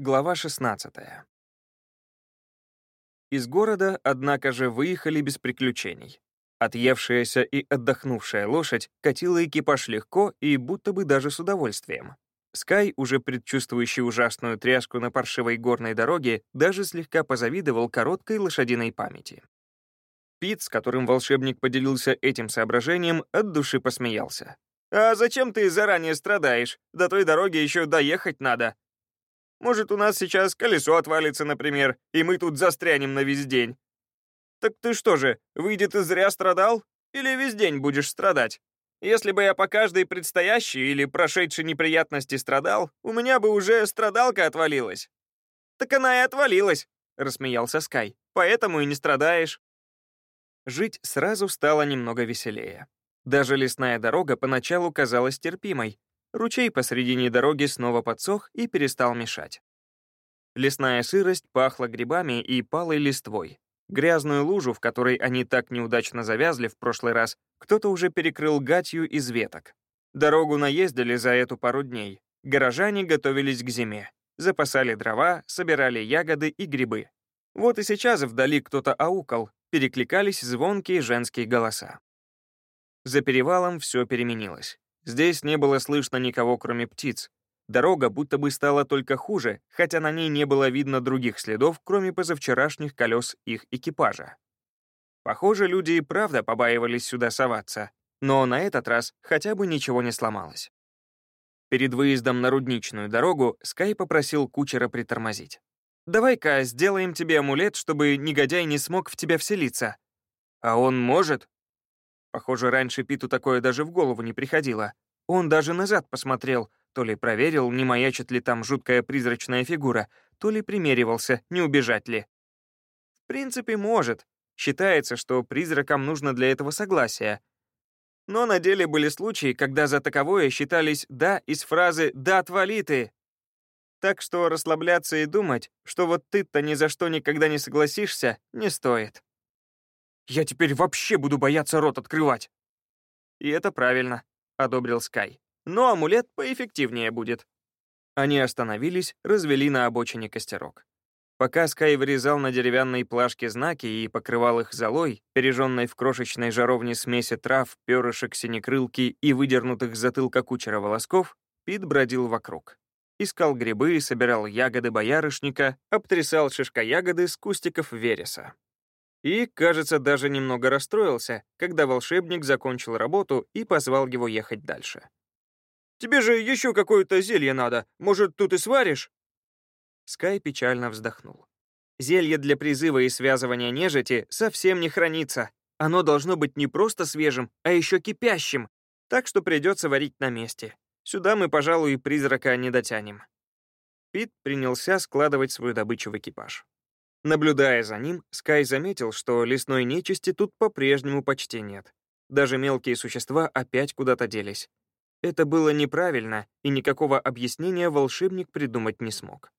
Глава 16. Из города, однако же, выехали без приключений. Отъевшаяся и отдохнувшая лошадь катила экипаж легко и будто бы даже с удовольствием. Скай, уже предчувствующий ужасную тряску на паршивой горной дороге, даже слегка позавидовал короткой лошадиной памяти. Пит, с которым волшебник поделился этим соображением, от души посмеялся. «А зачем ты заранее страдаешь? До той дороги еще доехать надо. Может, у нас сейчас колесо отвалится, например, и мы тут застрянем на весь день. Так ты что же, выйдет, и зря страдал? Или весь день будешь страдать? Если бы я по каждой предстоящей или прошедшей неприятности страдал, у меня бы уже страдалка отвалилась. Так она и отвалилась, рассмеялся Скай. Поэтому и не страдаешь. Жить сразу стало немного веселее. Даже лесная дорога поначалу казалась терпимой, Ручей посредине дороги снова подсох и перестал мешать. Лесная сырость пахла грибами и палой листвой. Грязную лужу, в которой они так неудачно завязли в прошлый раз, кто-то уже перекрыл гатью из веток. Дорогу наездили за эту пару дней. Горожане готовились к зиме. Запасали дрова, собирали ягоды и грибы. Вот и сейчас вдали кто-то аукал, перекликались звонкие женские голоса. За перевалом все переменилось. Здесь не было слышно никого, кроме птиц. Дорога будто бы стала только хуже, хотя на ней не было видно других следов, кроме позавчерашних колес их экипажа. Похоже, люди и правда побаивались сюда соваться, но на этот раз хотя бы ничего не сломалось. Перед выездом на рудничную дорогу Скай попросил кучера притормозить. «Давай-ка сделаем тебе амулет, чтобы негодяй не смог в тебя вселиться». «А он может?» Похоже, раньше Питу такое даже в голову не приходило. Он даже назад посмотрел, то ли проверил, не маячит ли там жуткая призрачная фигура, то ли примеривался, не убежать ли. В принципе, может. Считается, что призракам нужно для этого согласие. Но на деле были случаи, когда за таковое считались «да» из фразы «да, отвали ты». Так что расслабляться и думать, что вот ты-то ни за что никогда не согласишься, не стоит. Я теперь вообще буду бояться рот открывать. И это правильно, одобрил Скай. Но амулет поэффективнее будет. Они остановились, развели на обочине костерок. Пока Скай вырезал на деревянной плашке знаки и покрывал их золой, пережженной в крошечной жаровне смеси трав, перышек синекрылки и выдернутых с затылка кучера волосков, Пит бродил вокруг. Искал грибы, собирал ягоды боярышника, обтрясал шишка ягоды с кустиков вереса. И, кажется, даже немного расстроился, когда волшебник закончил работу и позвал его ехать дальше. «Тебе же еще какое-то зелье надо. Может, тут и сваришь?» Скай печально вздохнул. «Зелье для призыва и связывания нежити совсем не хранится. Оно должно быть не просто свежим, а еще кипящим, так что придется варить на месте. Сюда мы, пожалуй, и призрака не дотянем». Пит принялся складывать свою добычу в экипаж. Наблюдая за ним, Скай заметил, что лесной нечисти тут по-прежнему почти нет. Даже мелкие существа опять куда-то делись. Это было неправильно, и никакого объяснения волшебник придумать не смог.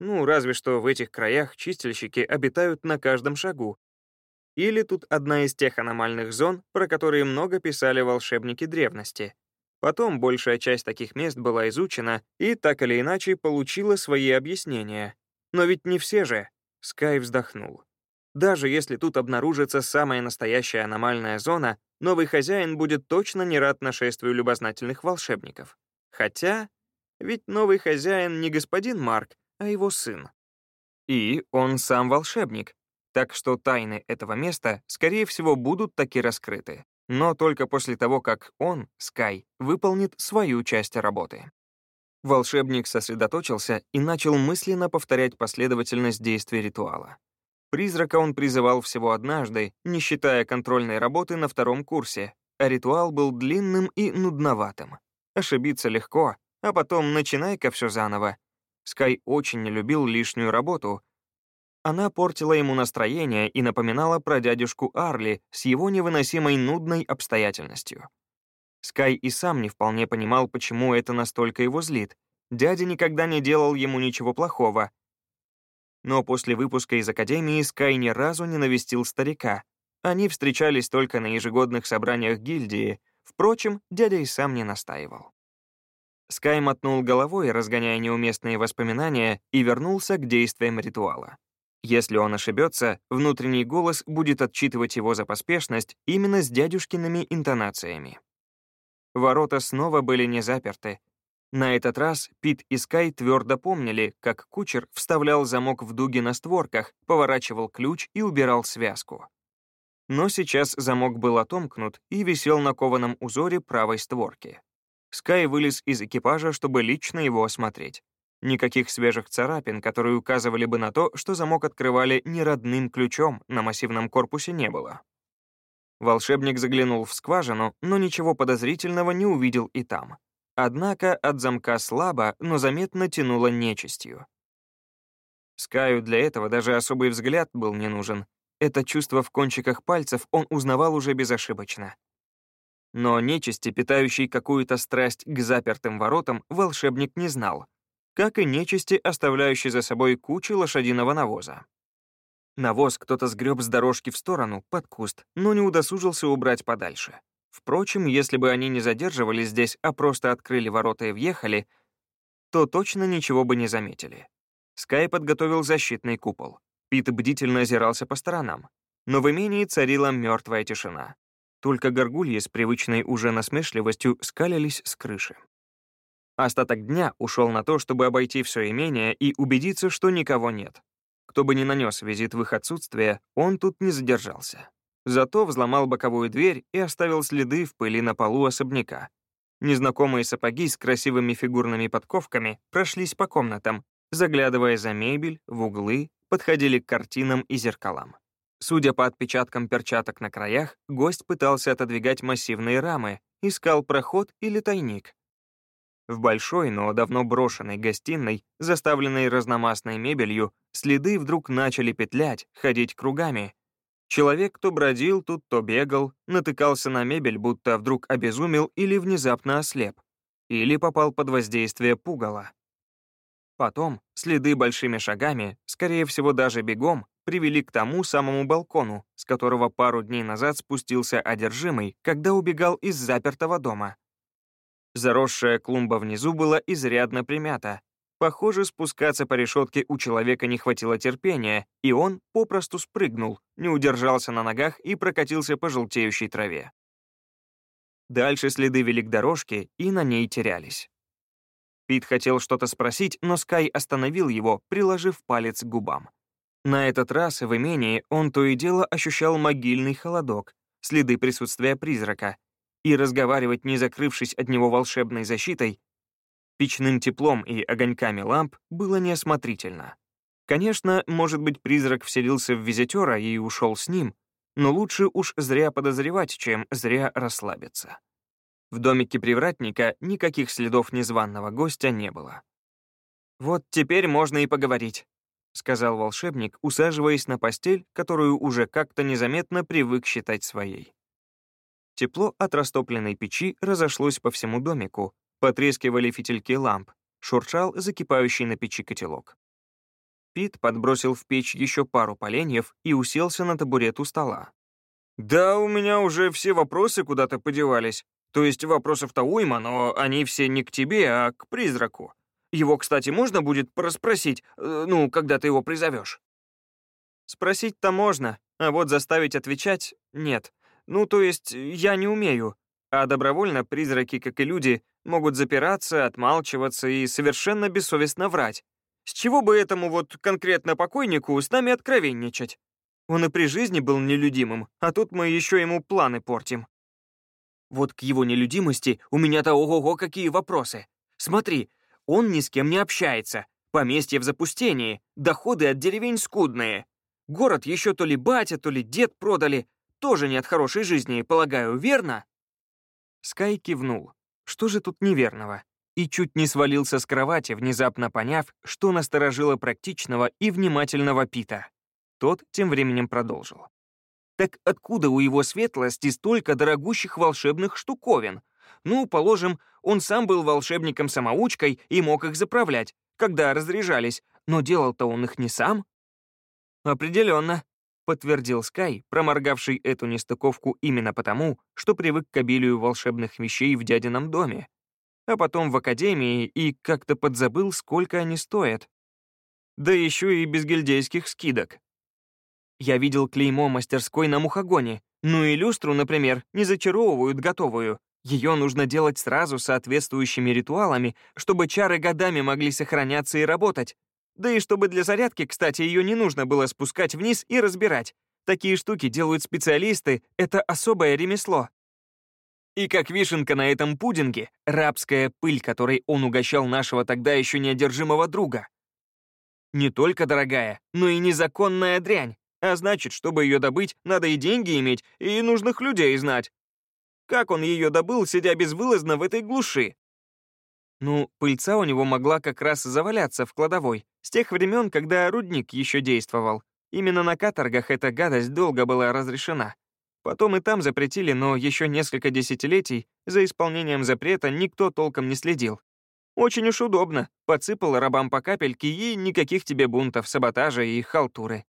Ну, разве что в этих краях чистильщики обитают на каждом шагу. Или тут одна из тех аномальных зон, про которые много писали волшебники древности. Потом большая часть таких мест была изучена и так или иначе получила свои объяснения. Но ведь не все же. Скай вздохнул. Даже если тут обнаружится самая настоящая аномальная зона, новый хозяин будет точно не рад нашествию любознательных волшебников. Хотя, ведь новый хозяин не господин Марк, а его сын. И он сам волшебник, так что тайны этого места, скорее всего, будут таки раскрыты, но только после того, как он, Скай, выполнит свою часть работы. Волшебник сосредоточился и начал мысленно повторять последовательность действий ритуала. Призрака он призывал всего однажды, не считая контрольной работы на втором курсе, а ритуал был длинным и нудноватым. Ошибиться легко, а потом начинай-ка все заново. Скай очень не любил лишнюю работу. Она портила ему настроение и напоминала про дядюшку Арли с его невыносимой нудной обстоятельностью. Скай и сам не вполне понимал, почему это настолько его злит. Дядя никогда не делал ему ничего плохого. Но после выпуска из академии Скай ни разу не навестил старика. Они встречались только на ежегодных собраниях гильдии. Впрочем, дядя и сам не настаивал. Скай мотнул головой, разгоняя неуместные воспоминания, и вернулся к действиям ритуала. Если он ошибется, внутренний голос будет отчитывать его за поспешность именно с дядюшкиными интонациями. Ворота снова были не заперты. На этот раз Пит и Скай твердо помнили, как кучер вставлял замок в дуги на створках, поворачивал ключ и убирал связку. Но сейчас замок был отомкнут и висел на кованом узоре правой створки. Скай вылез из экипажа, чтобы лично его осмотреть. Никаких свежих царапин, которые указывали бы на то, что замок открывали не родным ключом, на массивном корпусе не было. Волшебник заглянул в скважину, но ничего подозрительного не увидел и там. Однако от замка слабо, но заметно тянуло нечистью. Скаю для этого даже особый взгляд был не нужен. Это чувство в кончиках пальцев он узнавал уже безошибочно. Но нечисти, питающей какую-то страсть к запертым воротам, волшебник не знал, как и нечисти, оставляющей за собой кучу лошадиного навоза. Навоз кто-то сгреб с дорожки в сторону, под куст, но не удосужился убрать подальше. Впрочем, если бы они не задерживались здесь, а просто открыли ворота и въехали, то точно ничего бы не заметили. Скай подготовил защитный купол. Пит бдительно озирался по сторонам. Но в имении царила мертвая тишина. Только горгульи с привычной уже насмешливостью скалились с крыши. Остаток дня ушел на то, чтобы обойти все имение и убедиться, что никого нет. Кто бы ни нанес визит в их отсутствие, он тут не задержался. Зато взломал боковую дверь и оставил следы в пыли на полу особняка. Незнакомые сапоги с красивыми фигурными подковками прошлись по комнатам, заглядывая за мебель, в углы, подходили к картинам и зеркалам. Судя по отпечаткам перчаток на краях, гость пытался отодвигать массивные рамы, искал проход или тайник. В большой, но давно брошенной гостиной, заставленной разномастной мебелью, следы вдруг начали петлять, ходить кругами. Человек то бродил тут, то бегал, натыкался на мебель, будто вдруг обезумел или внезапно ослеп, или попал под воздействие пугала. Потом следы большими шагами, скорее всего даже бегом, привели к тому самому балкону, с которого пару дней назад спустился одержимый, когда убегал из запертого дома. Заросшая клумба внизу была изрядно примята. Похоже, спускаться по решетке у человека не хватило терпения, и он попросту спрыгнул, не удержался на ногах и прокатился по желтеющей траве. Дальше следы вели к дорожке и на ней терялись. Пит хотел что-то спросить, но Скай остановил его, приложив палец к губам. На этот раз в имении он то и дело ощущал могильный холодок, следы присутствия призрака, и разговаривать, не закрывшись от него волшебной защитой, печным теплом и огоньками ламп, было неосмотрительно. Конечно, может быть, призрак вселился в визитера и ушел с ним, но лучше уж зря подозревать, чем зря расслабиться. В домике привратника никаких следов незваного гостя не было. «Вот теперь можно и поговорить», — сказал волшебник, усаживаясь на постель, которую уже как-то незаметно привык считать своей. Тепло от растопленной печи разошлось по всему домику, потрескивали фитильки ламп, шуршал закипающий на печи котелок. Пит подбросил в печь еще пару поленьев и уселся на табурет у стола. «Да, у меня уже все вопросы куда-то подевались. То есть вопросов-то уйма, но они все не к тебе, а к призраку. Его, кстати, можно будет проспросить, э, ну, когда ты его призовешь. Спросить-то можно, а вот заставить отвечать — нет. Ну, то есть я не умею. А добровольно призраки, как и люди, могут запираться, отмалчиваться и совершенно бессовестно врать. С чего бы этому вот конкретно покойнику с нами откровенничать? Он и при жизни был нелюдимым, а тут мы еще ему планы портим. Вот к его нелюдимости у меня-то ого-го какие вопросы. Смотри, он ни с кем не общается. Поместье в запустении, доходы от деревень скудные. Город еще то ли батя, то ли дед продали. Тоже не от хорошей жизни, полагаю, верно?» Скай кивнул. Что же тут неверного? И чуть не свалился с кровати, внезапно поняв, что насторожило практичного и внимательного Пита. Тот тем временем продолжил. Так откуда у его светлости столько дорогущих волшебных штуковин? Ну, положим, он сам был волшебником-самоучкой и мог их заправлять, когда разряжались, но делал-то он их не сам. Определенно, подтвердил Скай, проморгавший эту нестыковку именно потому, что привык к обилию волшебных вещей в дядином доме. а потом в академии и как-то подзабыл, сколько они стоят. Да еще и без гильдейских скидок. Я видел клеймо мастерской на мухогоне, ну и люстру, например, не зачаровывают готовую. Ее нужно делать сразу соответствующими ритуалами, чтобы чары годами могли сохраняться и работать. Да и чтобы для зарядки, кстати, ее не нужно было спускать вниз и разбирать. Такие штуки делают специалисты, это особое ремесло. И как вишенка на этом пудинге, рабская пыль, которой он угощал нашего тогда еще неодержимого друга. Не только дорогая, но и незаконная дрянь. А значит, чтобы ее добыть, надо и деньги иметь, и нужных людей знать. Как он ее добыл, сидя безвылазно в этой глуши? Ну, пыльца у него могла как раз заваляться в кладовой, с тех времен, когда рудник еще действовал. Именно на каторгах эта гадость долго была разрешена. Потом и там запретили, но еще несколько десятилетий за исполнением запрета никто толком не следил. Очень уж удобно. Подсыпал рабам по капельке, и никаких тебе бунтов, саботажа и халтуры.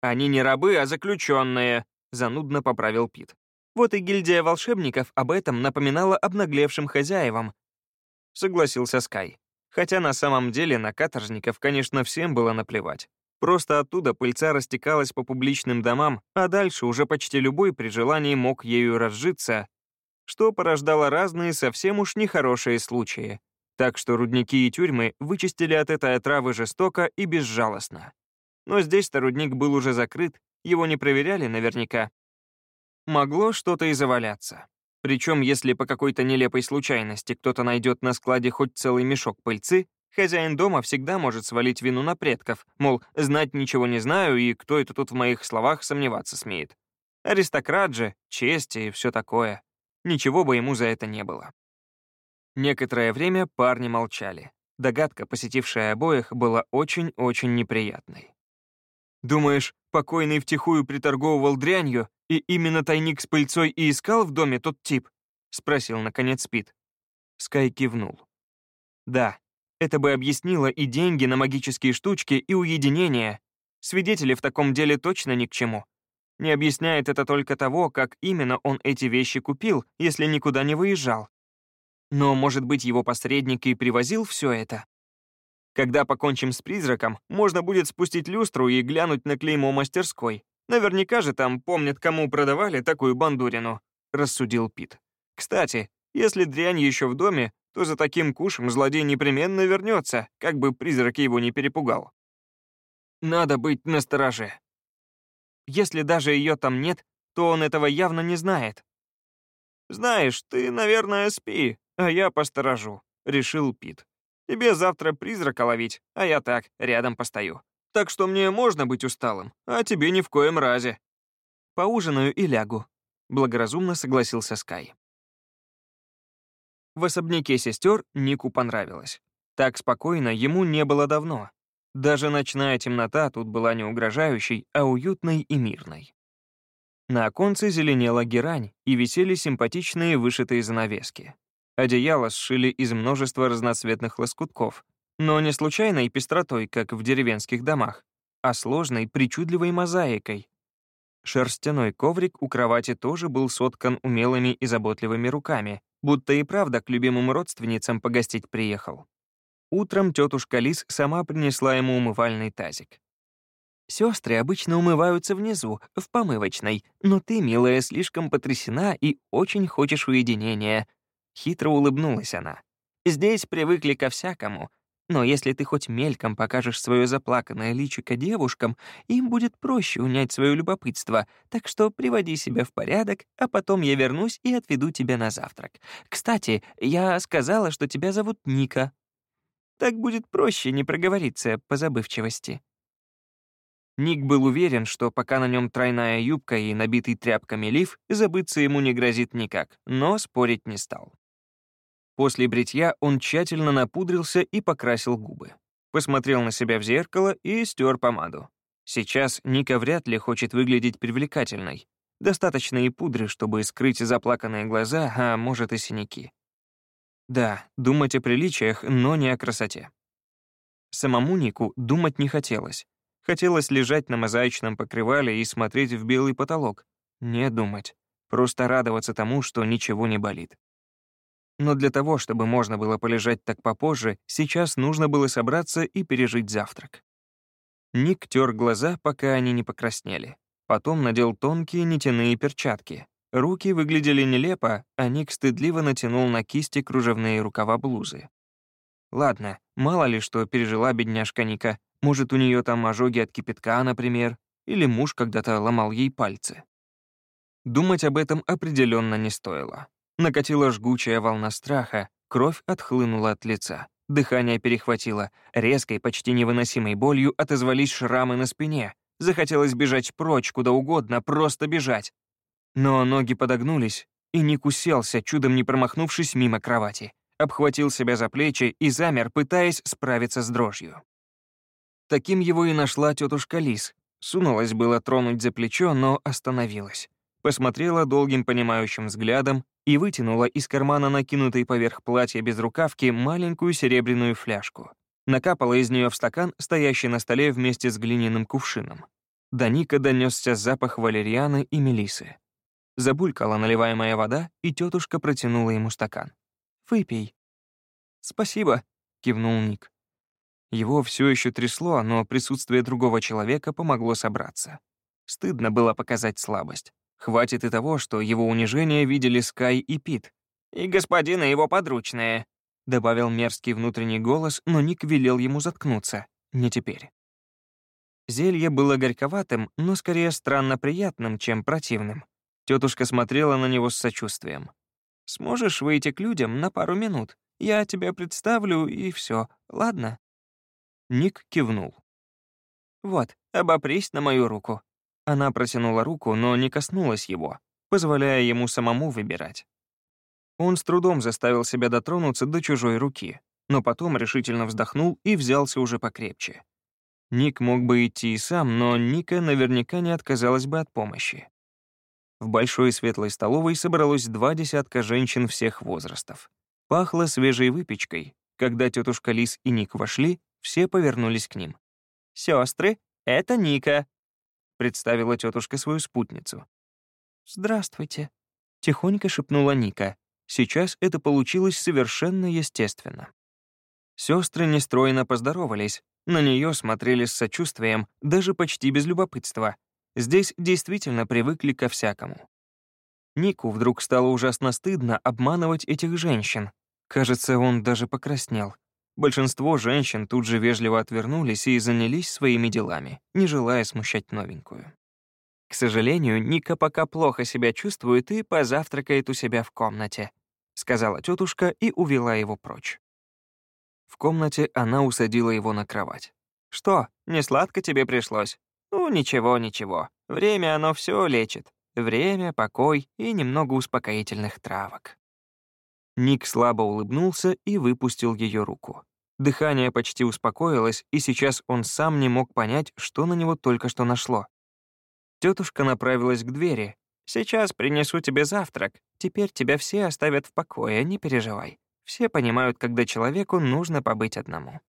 «Они не рабы, а заключенные», — занудно поправил Пит. Вот и гильдия волшебников об этом напоминала обнаглевшим хозяевам. Согласился Скай. Хотя на самом деле на каторжников, конечно, всем было наплевать. Просто оттуда пыльца растекалась по публичным домам, а дальше уже почти любой при желании мог ею разжиться, что порождало разные совсем уж нехорошие случаи. Так что рудники и тюрьмы вычистили от этой отравы жестоко и безжалостно. Но здесь-то рудник был уже закрыт, его не проверяли наверняка, Могло что-то и заваляться. Причем, если по какой-то нелепой случайности кто-то найдет на складе хоть целый мешок пыльцы, хозяин дома всегда может свалить вину на предков, мол, знать ничего не знаю, и кто это тут в моих словах сомневаться смеет. Аристократ же, честь и все такое. Ничего бы ему за это не было. Некоторое время парни молчали. Догадка, посетившая обоих, была очень-очень неприятной. «Думаешь, покойный втихую приторговывал дрянью «И именно тайник с пыльцой и искал в доме тот тип?» — спросил, наконец, Пит. Скай кивнул. «Да, это бы объяснило и деньги на магические штучки, и уединение. Свидетели в таком деле точно ни к чему. Не объясняет это только того, как именно он эти вещи купил, если никуда не выезжал. Но, может быть, его посредник и привозил все это? Когда покончим с призраком, можно будет спустить люстру и глянуть на клеймо мастерской. Наверняка же там помнят, кому продавали такую бандурину», — рассудил Пит. «Кстати, если дрянь еще в доме, то за таким кушем злодей непременно вернется, как бы призрак его не перепугал. Надо быть настороже. Если даже ее там нет, то он этого явно не знает. «Знаешь, ты, наверное, спи, а я посторожу», — решил Пит. «Тебе завтра призрака ловить, а я так, рядом постою» так что мне можно быть усталым, а тебе ни в коем разе. Поужинаю и лягу», — благоразумно согласился Скай. В особняке сестер Нику понравилось. Так спокойно ему не было давно. Даже ночная темнота тут была не угрожающей, а уютной и мирной. На оконце зеленела герань и висели симпатичные вышитые занавески. Одеяло сшили из множества разноцветных лоскутков, но не случайной пестротой, как в деревенских домах, а сложной, причудливой мозаикой. Шерстяной коврик у кровати тоже был соткан умелыми и заботливыми руками, будто и правда к любимым родственницам погостить приехал. Утром тетушка Лис сама принесла ему умывальный тазик. Сестры обычно умываются внизу, в помывочной, но ты, милая, слишком потрясена и очень хочешь уединения. Хитро улыбнулась она. Здесь привыкли ко всякому, но если ты хоть мельком покажешь свое заплаканное личико девушкам, им будет проще унять свое любопытство, так что приводи себя в порядок, а потом я вернусь и отведу тебя на завтрак. Кстати, я сказала, что тебя зовут Ника. Так будет проще не проговориться по забывчивости». Ник был уверен, что пока на нем тройная юбка и набитый тряпками лиф, забыться ему не грозит никак, но спорить не стал. После бритья он тщательно напудрился и покрасил губы. Посмотрел на себя в зеркало и стер помаду. Сейчас Ника вряд ли хочет выглядеть привлекательной. Достаточно и пудры, чтобы скрыть заплаканные глаза, а может и синяки. Да, думать о приличиях, но не о красоте. Самому Нику думать не хотелось. Хотелось лежать на мозаичном покрывале и смотреть в белый потолок. Не думать. Просто радоваться тому, что ничего не болит. Но для того, чтобы можно было полежать так попозже, сейчас нужно было собраться и пережить завтрак. Ник тер глаза, пока они не покраснели. Потом надел тонкие нитяные перчатки. Руки выглядели нелепо, а Ник стыдливо натянул на кисти кружевные рукава блузы. Ладно, мало ли что пережила бедняжка Ника. Может, у нее там ожоги от кипятка, например, или муж когда-то ломал ей пальцы. Думать об этом определенно не стоило. Накатила жгучая волна страха, кровь отхлынула от лица. Дыхание перехватило. Резкой, почти невыносимой болью отозвались шрамы на спине. Захотелось бежать прочь, куда угодно, просто бежать. Но ноги подогнулись, и Ник уселся, чудом не промахнувшись мимо кровати. Обхватил себя за плечи и замер, пытаясь справиться с дрожью. Таким его и нашла тетушка Лис. Сунулась было тронуть за плечо, но остановилась. Посмотрела долгим понимающим взглядом и вытянула из кармана накинутой поверх платья без рукавки маленькую серебряную фляжку. Накапала из нее в стакан, стоящий на столе вместе с глиняным кувшином. До Ника донесся запах валерьяны и мелисы. Забулькала наливаемая вода, и тетушка протянула ему стакан. «Выпей». «Спасибо», — кивнул Ник. Его все еще трясло, но присутствие другого человека помогло собраться. Стыдно было показать слабость. Хватит и того, что его унижение видели Скай и Пит. «И господина его подручные», — добавил мерзкий внутренний голос, но Ник велел ему заткнуться. Не теперь. Зелье было горьковатым, но скорее странно приятным, чем противным. Тетушка смотрела на него с сочувствием. «Сможешь выйти к людям на пару минут? Я тебя представлю, и все, ладно?» Ник кивнул. «Вот, обопрись на мою руку. Она протянула руку, но не коснулась его, позволяя ему самому выбирать. Он с трудом заставил себя дотронуться до чужой руки, но потом решительно вздохнул и взялся уже покрепче. Ник мог бы идти и сам, но Ника наверняка не отказалась бы от помощи. В большой светлой столовой собралось два десятка женщин всех возрастов. Пахло свежей выпечкой. Когда тетушка Лис и Ник вошли, все повернулись к ним. «Сестры, это Ника», представила тетушка свою спутницу. «Здравствуйте», — тихонько шепнула Ника. Сейчас это получилось совершенно естественно. Сестры нестройно поздоровались, на нее смотрели с сочувствием, даже почти без любопытства. Здесь действительно привыкли ко всякому. Нику вдруг стало ужасно стыдно обманывать этих женщин. Кажется, он даже покраснел. Большинство женщин тут же вежливо отвернулись и занялись своими делами, не желая смущать новенькую. К сожалению, Ника пока плохо себя чувствует и позавтракает у себя в комнате, сказала тетушка и увела его прочь. В комнате она усадила его на кровать. «Что, не сладко тебе пришлось?» «Ну, ничего, ничего. Время оно все лечит. Время, покой и немного успокоительных травок». Ник слабо улыбнулся и выпустил ее руку. Дыхание почти успокоилось, и сейчас он сам не мог понять, что на него только что нашло. Тетушка направилась к двери. «Сейчас принесу тебе завтрак. Теперь тебя все оставят в покое, не переживай. Все понимают, когда человеку нужно побыть одному».